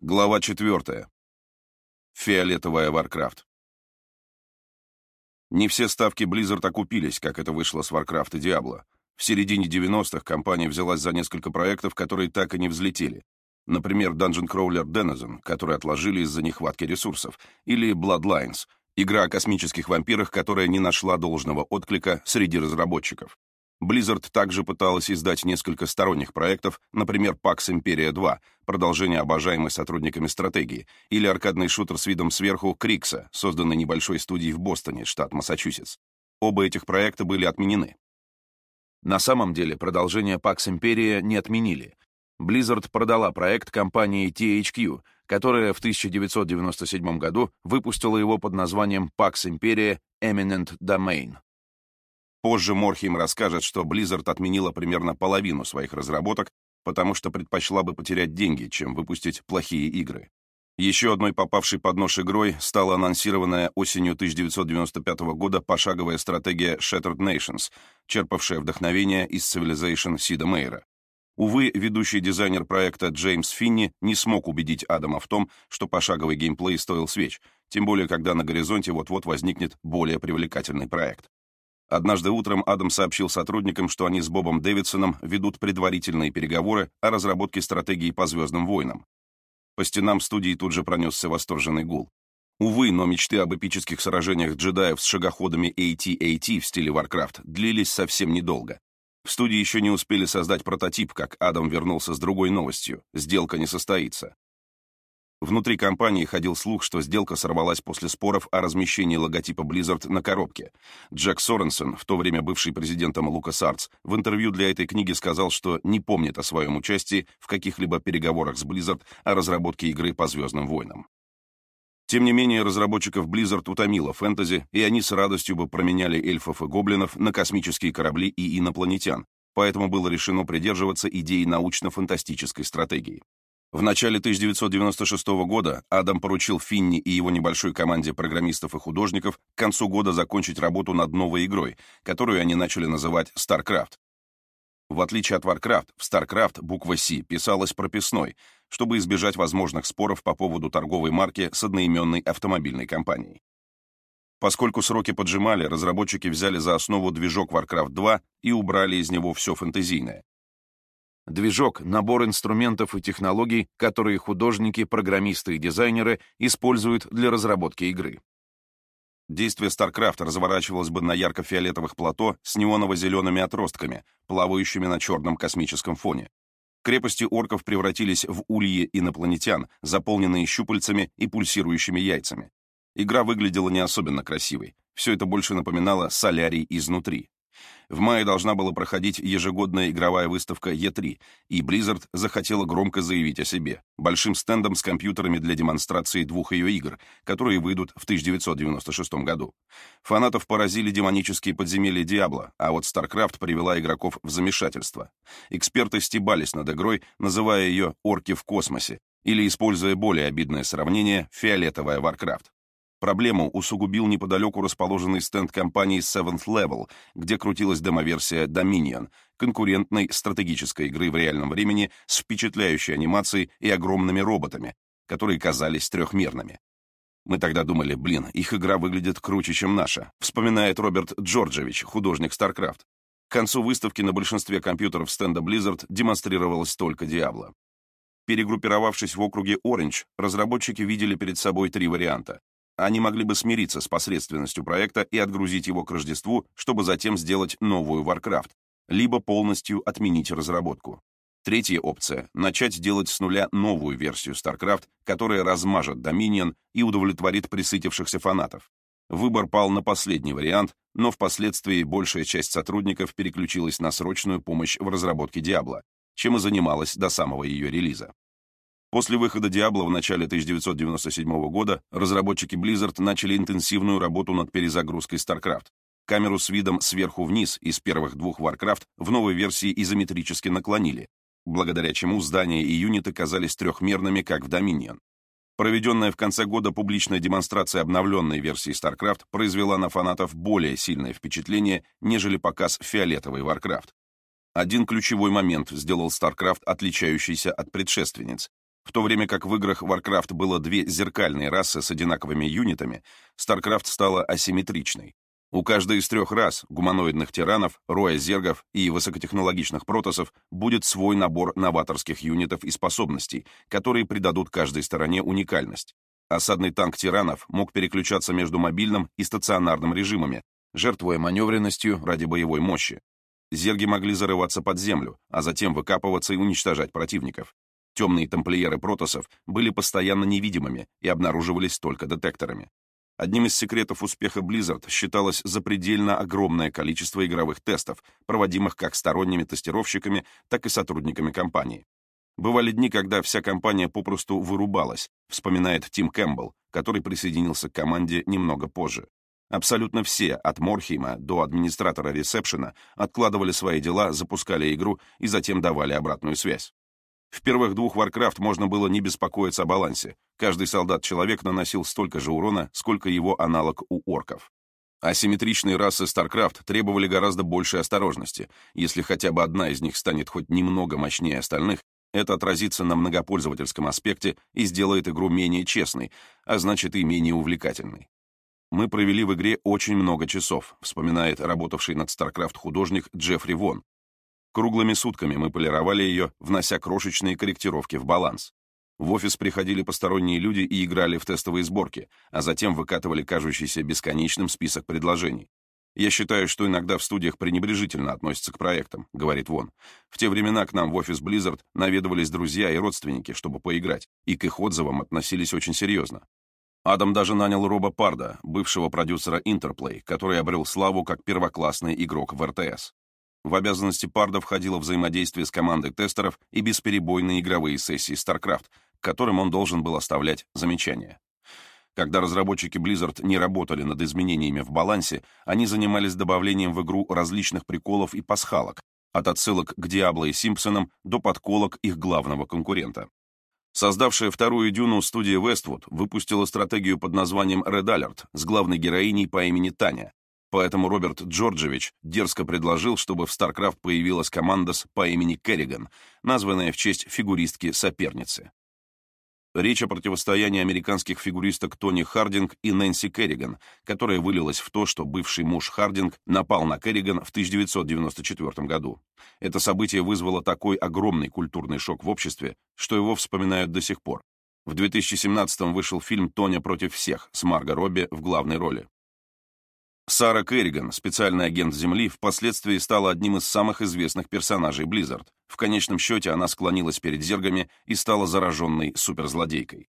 Глава 4. Фиолетовая Warcraft. Не все ставки Blizzard окупились, как это вышло с Warcraft и Diablo. В середине 90-х компания взялась за несколько проектов, которые так и не взлетели. Например, Dungeon Crawler Denizen, который отложили из-за нехватки ресурсов, или Bloodlines, игра о космических вампирах, которая не нашла должного отклика среди разработчиков. Blizzard также пыталась издать несколько сторонних проектов, например, PAX Imperia 2, продолжение обожаемой сотрудниками стратегии, или аркадный шутер с видом сверху Крикса, созданный небольшой студией в Бостоне, штат Массачусетс. Оба этих проекта были отменены. На самом деле продолжение PAX Imperia не отменили. Blizzard продала проект компании THQ, которая в 1997 году выпустила его под названием PAX Imperia Eminent Domain. Позже Морхейм расскажет, что Blizzard отменила примерно половину своих разработок, потому что предпочла бы потерять деньги, чем выпустить плохие игры. Еще одной попавшей под нож игрой стала анонсированная осенью 1995 года пошаговая стратегия Shattered Nations, черпавшая вдохновение из Civilization Сида Мейера. Увы, ведущий дизайнер проекта Джеймс Финни не смог убедить Адама в том, что пошаговый геймплей стоил свеч, тем более когда на горизонте вот-вот возникнет более привлекательный проект. Однажды утром Адам сообщил сотрудникам, что они с Бобом Дэвидсоном ведут предварительные переговоры о разработке стратегии по «Звездным войнам». По стенам студии тут же пронесся восторженный гул. Увы, но мечты об эпических сражениях джедаев с шагоходами AT-AT в стиле Warcraft длились совсем недолго. В студии еще не успели создать прототип, как Адам вернулся с другой новостью. Сделка не состоится. Внутри компании ходил слух, что сделка сорвалась после споров о размещении логотипа Blizzard на коробке. Джек Соренсон, в то время бывший президентом LucasArts, в интервью для этой книги сказал, что не помнит о своем участии в каких-либо переговорах с Blizzard о разработке игры по «Звездным войнам». Тем не менее, разработчиков Blizzard утомило фэнтези, и они с радостью бы променяли эльфов и гоблинов на космические корабли и инопланетян, поэтому было решено придерживаться идеи научно-фантастической стратегии. В начале 1996 года Адам поручил Финни и его небольшой команде программистов и художников к концу года закончить работу над новой игрой, которую они начали называть StarCraft. В отличие от Warcraft, в StarCraft буква «С» писалась прописной, чтобы избежать возможных споров по поводу торговой марки с одноименной автомобильной компанией. Поскольку сроки поджимали, разработчики взяли за основу движок Warcraft 2 и убрали из него все фэнтезийное. Движок — набор инструментов и технологий, которые художники, программисты и дизайнеры используют для разработки игры. Действие StarCraft разворачивалось бы на ярко-фиолетовых плато с неоново-зелеными отростками, плавающими на черном космическом фоне. Крепости орков превратились в ульи инопланетян, заполненные щупальцами и пульсирующими яйцами. Игра выглядела не особенно красивой. Все это больше напоминало солярий изнутри. В мае должна была проходить ежегодная игровая выставка E3, и Blizzard захотела громко заявить о себе, большим стендом с компьютерами для демонстрации двух ее игр, которые выйдут в 1996 году. Фанатов поразили демонические подземелья Диабло, а вот StarCraft привела игроков в замешательство. Эксперты стебались над игрой, называя ее «орки в космосе», или, используя более обидное сравнение, «фиолетовая Warcraft». Проблему усугубил неподалеку расположенный стенд компании Seventh Level, где крутилась демоверсия Dominion, конкурентной стратегической игры в реальном времени с впечатляющей анимацией и огромными роботами, которые казались трехмерными. Мы тогда думали, блин, их игра выглядит круче, чем наша, вспоминает Роберт Джорджевич, художник StarCraft. К концу выставки на большинстве компьютеров стенда Blizzard демонстрировалась только Diablo. Перегруппировавшись в округе Orange, разработчики видели перед собой три варианта. Они могли бы смириться с посредственностью проекта и отгрузить его к Рождеству, чтобы затем сделать новую Warcraft, либо полностью отменить разработку. Третья опция — начать делать с нуля новую версию StarCraft, которая размажет Dominion и удовлетворит присытившихся фанатов. Выбор пал на последний вариант, но впоследствии большая часть сотрудников переключилась на срочную помощь в разработке Diablo, чем и занималась до самого ее релиза. После выхода Diablo в начале 1997 года разработчики Blizzard начали интенсивную работу над перезагрузкой StarCraft. Камеру с видом сверху вниз из первых двух Warcraft в новой версии изометрически наклонили, благодаря чему здания и юниты казались трехмерными, как в Dominion. Проведенная в конце года публичная демонстрация обновленной версии StarCraft произвела на фанатов более сильное впечатление, нежели показ фиолетовой Warcraft. Один ключевой момент сделал StarCraft отличающийся от предшественниц. В то время как в играх Warcraft было две зеркальные расы с одинаковыми юнитами, StarCraft стала асимметричной. У каждой из трех рас, гуманоидных тиранов, роя зергов и высокотехнологичных протосов, будет свой набор новаторских юнитов и способностей, которые придадут каждой стороне уникальность. Осадный танк тиранов мог переключаться между мобильным и стационарным режимами, жертвуя маневренностью ради боевой мощи. Зерги могли зарываться под землю, а затем выкапываться и уничтожать противников. Темные тамплиеры протосов были постоянно невидимыми и обнаруживались только детекторами. Одним из секретов успеха Blizzard считалось запредельно огромное количество игровых тестов, проводимых как сторонними тестировщиками, так и сотрудниками компании. Бывали дни, когда вся компания попросту вырубалась, вспоминает Тим Кэмпбелл, который присоединился к команде немного позже. Абсолютно все, от Морхейма до администратора ресепшена, откладывали свои дела, запускали игру и затем давали обратную связь. В первых двух Warcraft можно было не беспокоиться о балансе. Каждый солдат-человек наносил столько же урона, сколько его аналог у орков. Асимметричные расы StarCraft требовали гораздо большей осторожности. Если хотя бы одна из них станет хоть немного мощнее остальных, это отразится на многопользовательском аспекте и сделает игру менее честной, а значит и менее увлекательной. Мы провели в игре очень много часов, вспоминает работавший над StarCraft художник Джеффри Вон, Круглыми сутками мы полировали ее, внося крошечные корректировки в баланс. В офис приходили посторонние люди и играли в тестовые сборки, а затем выкатывали кажущийся бесконечным список предложений. «Я считаю, что иногда в студиях пренебрежительно относятся к проектам», — говорит Вон. «В те времена к нам в офис Blizzard наведывались друзья и родственники, чтобы поиграть, и к их отзывам относились очень серьезно. Адам даже нанял Роба Парда, бывшего продюсера Interplay, который обрел славу как первоклассный игрок в РТС. В обязанности Парда входило взаимодействие с командой тестеров и бесперебойные игровые сессии StarCraft, к которым он должен был оставлять замечания. Когда разработчики Blizzard не работали над изменениями в балансе, они занимались добавлением в игру различных приколов и пасхалок, от отсылок к Диабло и Симпсонам до подколок их главного конкурента. Создавшая вторую «Дюну» студия Westwood выпустила стратегию под названием Red Alert с главной героиней по имени Таня, Поэтому Роберт Джорджевич дерзко предложил, чтобы в StarCraft появилась команда по имени Керриган, названная в честь фигуристки-соперницы. Речь о противостоянии американских фигуристок Тони Хардинг и Нэнси Керриган, которая вылилась в то, что бывший муж Хардинг напал на Керриган в 1994 году. Это событие вызвало такой огромный культурный шок в обществе, что его вспоминают до сих пор. В 2017 вышел фильм «Тоня против всех» с Марго Робби в главной роли. Сара Керриган, специальный агент Земли, впоследствии стала одним из самых известных персонажей Blizzard. В конечном счете она склонилась перед зергами и стала зараженной суперзлодейкой.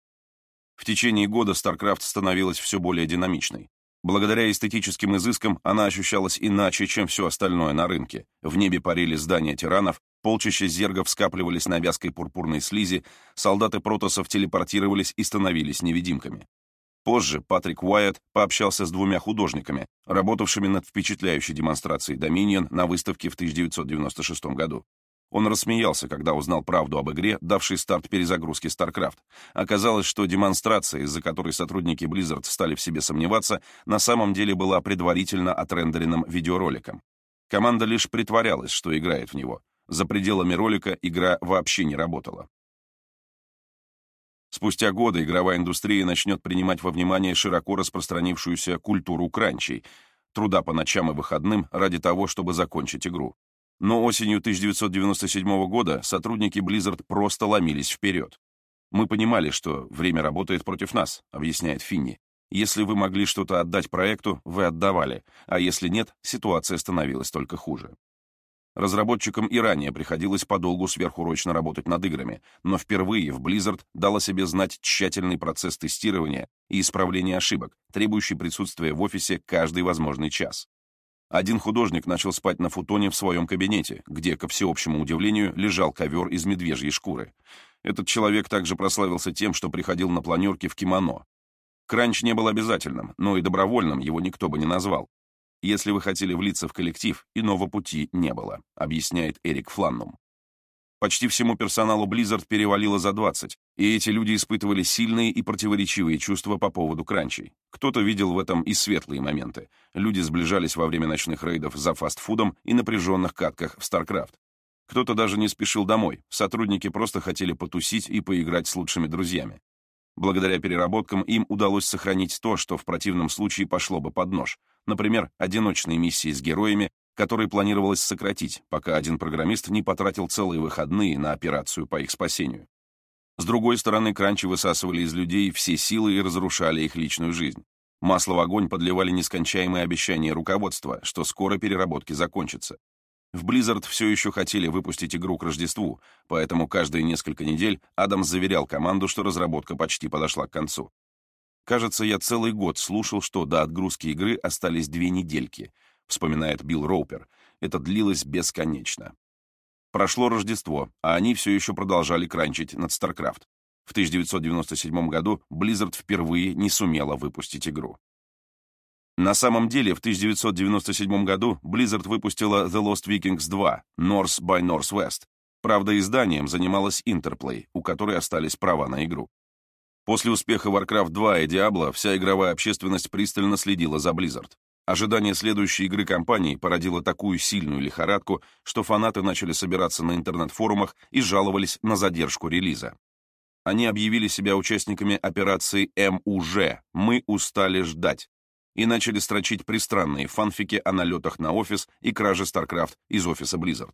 В течение года StarCraft становилась все более динамичной. Благодаря эстетическим изыскам она ощущалась иначе, чем все остальное на рынке. В небе парили здания тиранов, полчища зергов скапливались на вязкой пурпурной слизи, солдаты протосов телепортировались и становились невидимками. Позже Патрик Уайетт пообщался с двумя художниками, работавшими над впечатляющей демонстрацией Dominion на выставке в 1996 году. Он рассмеялся, когда узнал правду об игре, давшей старт перезагрузке StarCraft. Оказалось, что демонстрация, из-за которой сотрудники Blizzard стали в себе сомневаться, на самом деле была предварительно отрендеренным видеороликом. Команда лишь притворялась, что играет в него. За пределами ролика игра вообще не работала. Спустя годы игровая индустрия начнет принимать во внимание широко распространившуюся культуру кранчей, труда по ночам и выходным ради того, чтобы закончить игру. Но осенью 1997 года сотрудники Blizzard просто ломились вперед. «Мы понимали, что время работает против нас», — объясняет Финни. «Если вы могли что-то отдать проекту, вы отдавали, а если нет, ситуация становилась только хуже». Разработчикам и ранее приходилось подолгу сверхурочно работать над играми, но впервые в Blizzard дала себе знать тщательный процесс тестирования и исправления ошибок, требующий присутствия в офисе каждый возможный час. Один художник начал спать на футоне в своем кабинете, где, ко всеобщему удивлению, лежал ковер из медвежьей шкуры. Этот человек также прославился тем, что приходил на планерки в кимоно. Кранч не был обязательным, но и добровольным его никто бы не назвал. Если вы хотели влиться в коллектив, иного пути не было, объясняет Эрик Фланнум. Почти всему персоналу Blizzard перевалило за 20, и эти люди испытывали сильные и противоречивые чувства по поводу кранчей. Кто-то видел в этом и светлые моменты. Люди сближались во время ночных рейдов за фастфудом и напряженных катках в StarCraft. Кто-то даже не спешил домой, сотрудники просто хотели потусить и поиграть с лучшими друзьями. Благодаря переработкам им удалось сохранить то, что в противном случае пошло бы под нож. Например, одиночные миссии с героями, которые планировалось сократить, пока один программист не потратил целые выходные на операцию по их спасению. С другой стороны, кранчи высасывали из людей все силы и разрушали их личную жизнь. Масло в огонь подливали нескончаемые обещания руководства, что скоро переработки закончатся. В Blizzard все еще хотели выпустить игру к Рождеству, поэтому каждые несколько недель Адамс заверял команду, что разработка почти подошла к концу. «Кажется, я целый год слушал, что до отгрузки игры остались две недельки», вспоминает Билл Роупер. «Это длилось бесконечно». Прошло Рождество, а они все еще продолжали кранчить над StarCraft. В 1997 году Blizzard впервые не сумела выпустить игру. На самом деле, в 1997 году Blizzard выпустила The Lost Vikings 2 North by Northwest. Правда, изданием занималась Interplay, у которой остались права на игру. После успеха Warcraft 2 и Diablo вся игровая общественность пристально следила за Blizzard. Ожидание следующей игры компании породило такую сильную лихорадку, что фанаты начали собираться на интернет-форумах и жаловались на задержку релиза. Они объявили себя участниками операции МУЖ «Мы устали ждать», и начали строчить пристранные фанфики о налетах на офис и краже StarCraft из офиса Blizzard.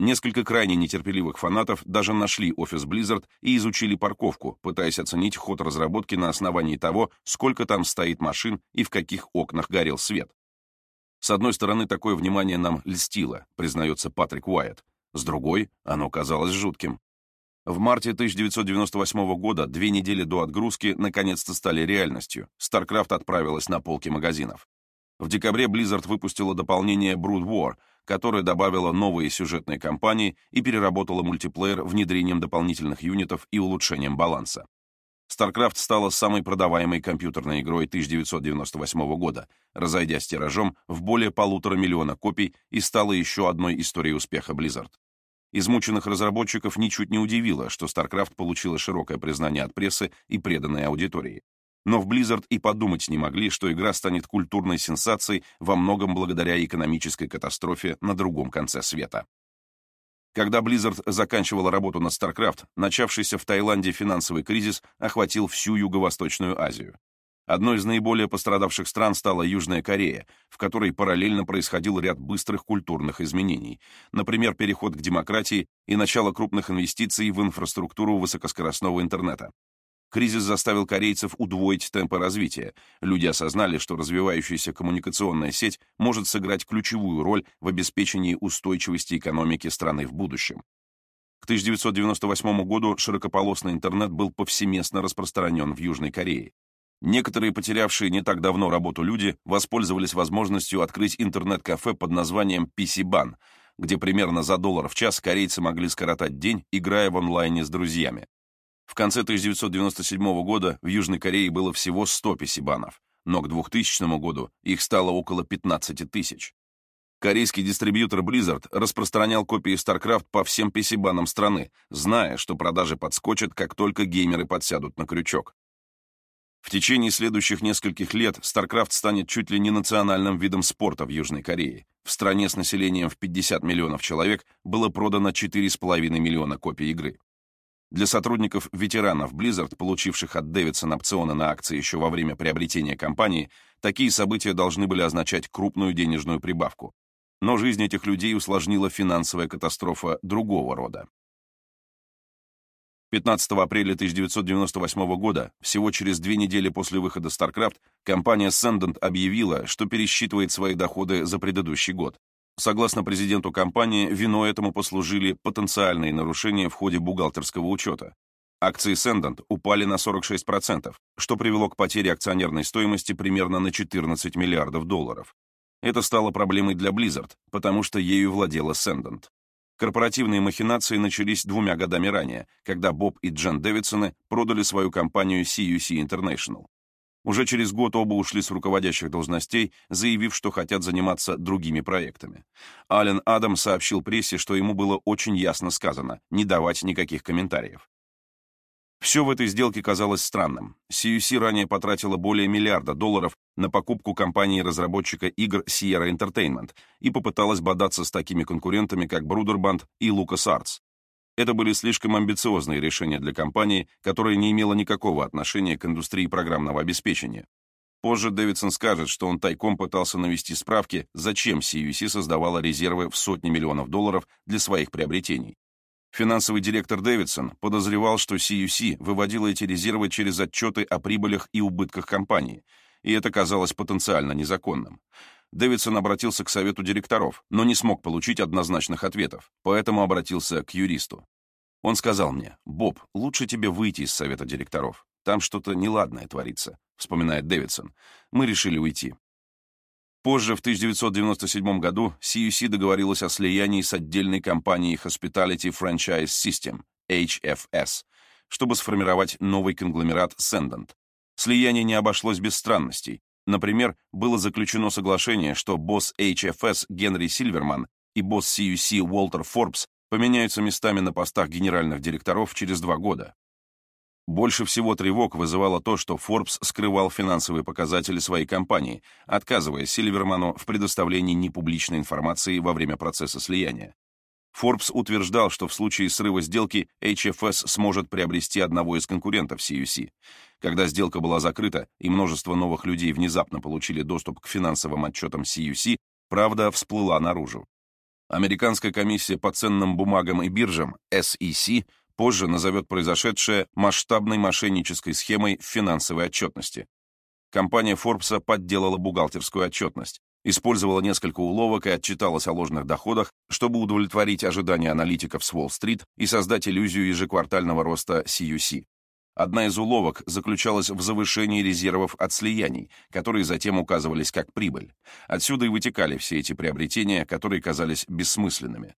Несколько крайне нетерпеливых фанатов даже нашли офис Blizzard и изучили парковку, пытаясь оценить ход разработки на основании того, сколько там стоит машин и в каких окнах горел свет. С одной стороны, такое внимание нам льстило, признается Патрик Уайт. С другой, оно казалось жутким. В марте 1998 года, две недели до отгрузки, наконец-то стали реальностью. StarCraft отправилась на полки магазинов. В декабре Blizzard выпустила дополнение Brood War, которое добавило новые сюжетные кампании и переработало мультиплеер внедрением дополнительных юнитов и улучшением баланса. StarCraft стала самой продаваемой компьютерной игрой 1998 года, разойдясь тиражом в более полутора миллиона копий и стала еще одной историей успеха Blizzard. Измученных разработчиков ничуть не удивило, что StarCraft получила широкое признание от прессы и преданной аудитории. Но в Blizzard и подумать не могли, что игра станет культурной сенсацией во многом благодаря экономической катастрофе на другом конце света. Когда Blizzard заканчивала работу над StarCraft, начавшийся в Таиланде финансовый кризис охватил всю Юго-Восточную Азию. Одной из наиболее пострадавших стран стала Южная Корея, в которой параллельно происходил ряд быстрых культурных изменений, например, переход к демократии и начало крупных инвестиций в инфраструктуру высокоскоростного интернета. Кризис заставил корейцев удвоить темпы развития. Люди осознали, что развивающаяся коммуникационная сеть может сыграть ключевую роль в обеспечении устойчивости экономики страны в будущем. К 1998 году широкополосный интернет был повсеместно распространен в Южной Корее. Некоторые потерявшие не так давно работу люди воспользовались возможностью открыть интернет-кафе под названием PC-Ban, где примерно за доллар в час корейцы могли скоротать день, играя в онлайне с друзьями. В конце 1997 года в Южной Корее было всего 100 PC-банов, но к 2000 году их стало около 15 тысяч. Корейский дистрибьютор Blizzard распространял копии StarCraft по всем PC-банам страны, зная, что продажи подскочат, как только геймеры подсядут на крючок. В течение следующих нескольких лет StarCraft станет чуть ли не национальным видом спорта в Южной Корее. В стране с населением в 50 миллионов человек было продано 4,5 миллиона копий игры. Для сотрудников-ветеранов Blizzard, получивших от Дэвидсон опционы на акции еще во время приобретения компании, такие события должны были означать крупную денежную прибавку. Но жизнь этих людей усложнила финансовая катастрофа другого рода. 15 апреля 1998 года, всего через две недели после выхода StarCraft, компания Sendent объявила, что пересчитывает свои доходы за предыдущий год. Согласно президенту компании, виной этому послужили потенциальные нарушения в ходе бухгалтерского учета. Акции Sendent упали на 46%, что привело к потере акционерной стоимости примерно на 14 миллиардов долларов. Это стало проблемой для Blizzard, потому что ею владела Sendent. Корпоративные махинации начались двумя годами ранее, когда Боб и Джен Дэвидсоны продали свою компанию CUC International. Уже через год оба ушли с руководящих должностей, заявив, что хотят заниматься другими проектами. Ален Адам сообщил прессе, что ему было очень ясно сказано не давать никаких комментариев. Все в этой сделке казалось странным. CUC ранее потратила более миллиарда долларов на покупку компании-разработчика игр Sierra Entertainment и попыталась бодаться с такими конкурентами, как Bruderband и LucasArts. Это были слишком амбициозные решения для компании, которая не имела никакого отношения к индустрии программного обеспечения. Позже Дэвидсон скажет, что он тайком пытался навести справки, зачем CUC создавала резервы в сотни миллионов долларов для своих приобретений. Финансовый директор Дэвидсон подозревал, что CUC выводила эти резервы через отчеты о прибылях и убытках компании, и это казалось потенциально незаконным. Дэвидсон обратился к совету директоров, но не смог получить однозначных ответов, поэтому обратился к юристу. Он сказал мне, «Боб, лучше тебе выйти из совета директоров. Там что-то неладное творится», — вспоминает Дэвидсон. «Мы решили уйти. Позже, в 1997 году, CUC договорилась о слиянии с отдельной компанией Hospitality Franchise System, HFS, чтобы сформировать новый конгломерат Sendant. Слияние не обошлось без странностей. Например, было заключено соглашение, что босс HFS Генри Сильверман и босс CUC Уолтер Форбс поменяются местами на постах генеральных директоров через два года. Больше всего тревог вызывало то, что Forbes скрывал финансовые показатели своей компании, отказывая Сильверману в предоставлении непубличной информации во время процесса слияния. Forbes утверждал, что в случае срыва сделки HFS сможет приобрести одного из конкурентов CUC. Когда сделка была закрыта и множество новых людей внезапно получили доступ к финансовым отчетам CUC, правда всплыла наружу. Американская комиссия по ценным бумагам и биржам, SEC, позже назовет произошедшее масштабной мошеннической схемой финансовой отчетности. Компания Форбса подделала бухгалтерскую отчетность, использовала несколько уловок и отчиталась о ложных доходах, чтобы удовлетворить ожидания аналитиков с Уолл-стрит и создать иллюзию ежеквартального роста CUC. Одна из уловок заключалась в завышении резервов от слияний, которые затем указывались как прибыль. Отсюда и вытекали все эти приобретения, которые казались бессмысленными.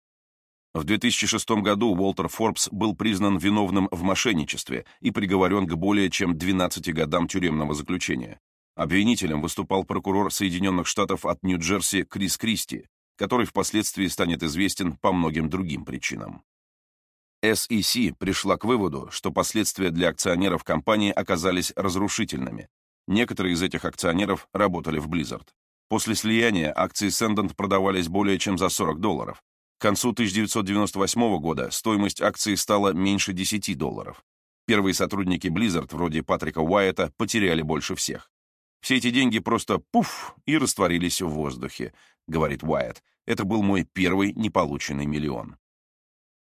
В 2006 году Уолтер Форбс был признан виновным в мошенничестве и приговорен к более чем 12 годам тюремного заключения. Обвинителем выступал прокурор Соединенных Штатов от Нью-Джерси Крис Кристи, который впоследствии станет известен по многим другим причинам. SEC пришла к выводу, что последствия для акционеров компании оказались разрушительными. Некоторые из этих акционеров работали в Blizzard. После слияния акции Sendant продавались более чем за 40 долларов, к концу 1998 года стоимость акции стала меньше 10 долларов. Первые сотрудники Blizzard, вроде Патрика Уайета, потеряли больше всех. Все эти деньги просто пуф и растворились в воздухе, говорит Уайет. Это был мой первый неполученный миллион.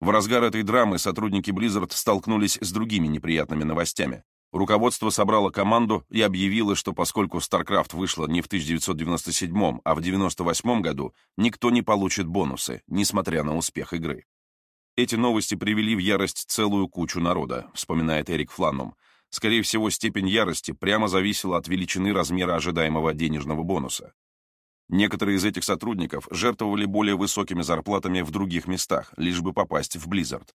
В разгар этой драмы сотрудники Blizzard столкнулись с другими неприятными новостями. Руководство собрало команду и объявило, что поскольку StarCraft вышла не в 1997, а в 1998 году, никто не получит бонусы, несмотря на успех игры. Эти новости привели в ярость целую кучу народа, вспоминает Эрик Фланнум. Скорее всего, степень ярости прямо зависела от величины размера ожидаемого денежного бонуса. Некоторые из этих сотрудников жертвовали более высокими зарплатами в других местах, лишь бы попасть в Blizzard.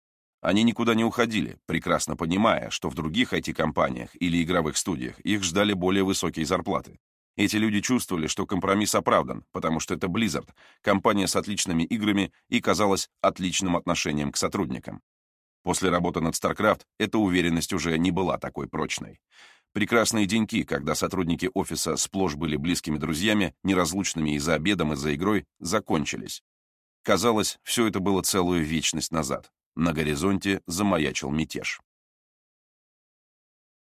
Они никуда не уходили, прекрасно понимая, что в других IT-компаниях или игровых студиях их ждали более высокие зарплаты. Эти люди чувствовали, что компромисс оправдан, потому что это Blizzard, компания с отличными играми и, казалось, отличным отношением к сотрудникам. После работы над StarCraft эта уверенность уже не была такой прочной. Прекрасные деньки, когда сотрудники офиса сплошь были близкими друзьями, неразлучными и за обедом, и за игрой, закончились. Казалось, все это было целую вечность назад. На горизонте замаячил мятеж.